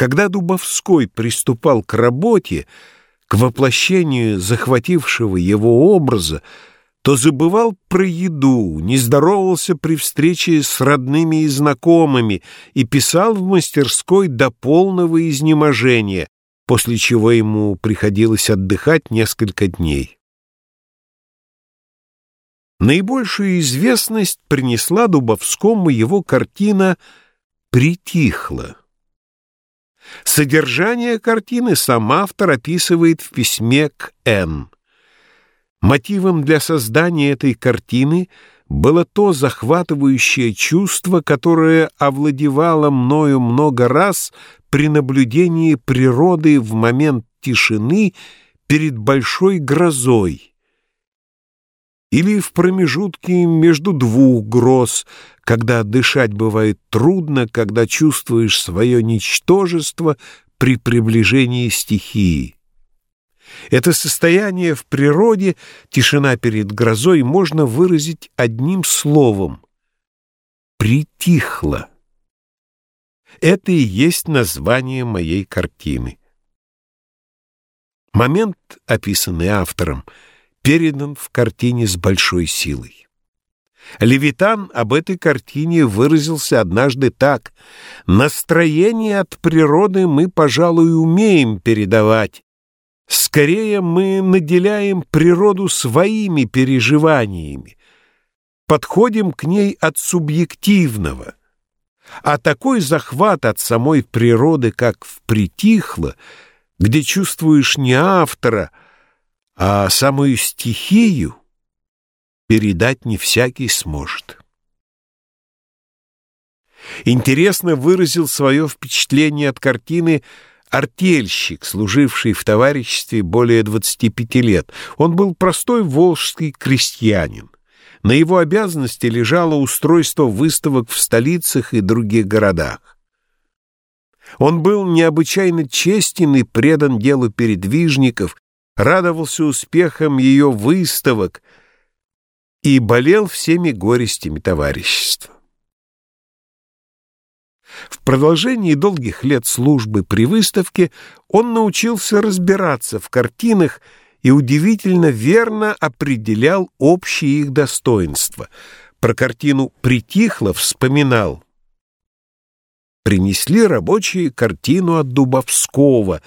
Когда Дубовской приступал к работе, к воплощению захватившего его образа, то забывал про еду, не здоровался при встрече с родными и знакомыми и писал в мастерской до полного изнеможения, после чего ему приходилось отдыхать несколько дней. Наибольшую известность принесла Дубовскому его картина «Притихло». Содержание картины сам автор описывает в письме к Н. Мотивом для создания этой картины было то захватывающее чувство, которое овладевало мною много раз при наблюдении природы в момент тишины перед большой грозой или в промежутке между двух гроз, когда дышать бывает трудно, когда чувствуешь свое ничтожество при приближении стихии. Это состояние в природе, тишина перед грозой, можно выразить одним словом — притихло. Это и есть название моей картины. Момент, описанный автором, передан в картине с большой силой. Левитан об этой картине выразился однажды так. «Настроение от природы мы, пожалуй, умеем передавать, Скорее мы наделяем природу своими переживаниями, подходим к ней от субъективного. А такой захват от самой природы, как в «Притихло», где чувствуешь не автора, а самую стихию, передать не всякий сможет. Интересно выразил свое впечатление от картины артельщик, служивший в товариществе более 25 лет. Он был простой волжский крестьянин. На его обязанности лежало устройство выставок в столицах и других городах. Он был необычайно честен и предан делу передвижников, радовался успехам ее выставок и болел всеми горестями товарищества. В продолжении долгих лет службы при выставке он научился разбираться в картинах и удивительно верно определял общие их достоинства. Про картину «Притихло» вспоминал. Принесли рабочие картину от Дубовского,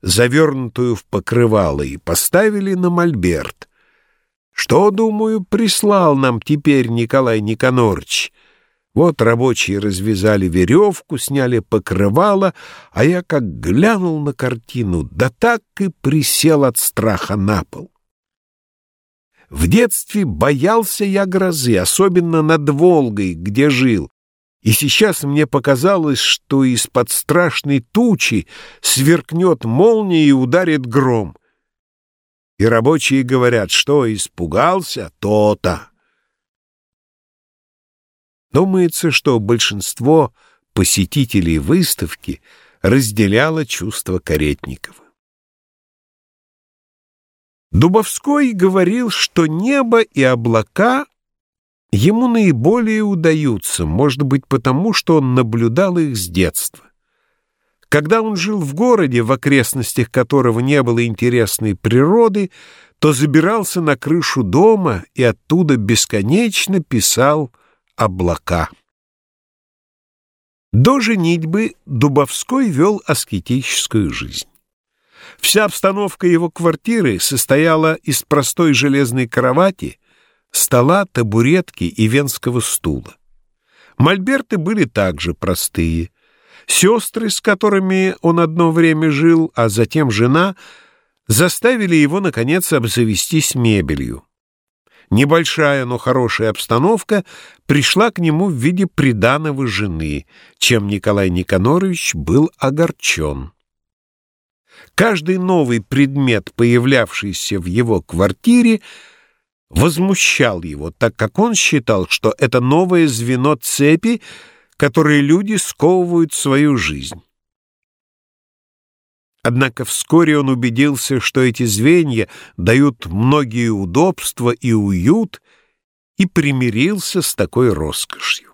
завернутую в покрывало, и поставили на мольберт. Что, думаю, прислал нам теперь Николай Никонорович? Вот рабочие развязали веревку, сняли покрывало, а я как глянул на картину, да так и присел от страха на пол. В детстве боялся я грозы, особенно над Волгой, где жил, и сейчас мне показалось, что из-под страшной тучи сверкнет молния и ударит гром. И рабочие говорят, что испугался, то-то. Думается, что большинство посетителей выставки разделяло чувство Каретникова. Дубовской говорил, что небо и облака ему наиболее удаются, может быть, потому, что он наблюдал их с детства. Когда он жил в городе, в окрестностях которого не было интересной природы, то забирался на крышу дома и оттуда бесконечно писал облака. До женитьбы Дубовской вел аскетическую жизнь. Вся обстановка его квартиры состояла из простой железной кровати, стола, табуретки и венского стула. Мольберты были также простые. Сестры, с которыми он одно время жил, а затем жена, заставили его, наконец, обзавестись мебелью. Небольшая, но хорошая обстановка пришла к нему в виде приданого жены, чем Николай Никонорович был огорчен. Каждый новый предмет, появлявшийся в его квартире, возмущал его, так как он считал, что это новое звено цепи, которое люди сковывают свою жизнь. Однако вскоре он убедился, что эти звенья дают многие удобства и уют, и примирился с такой роскошью.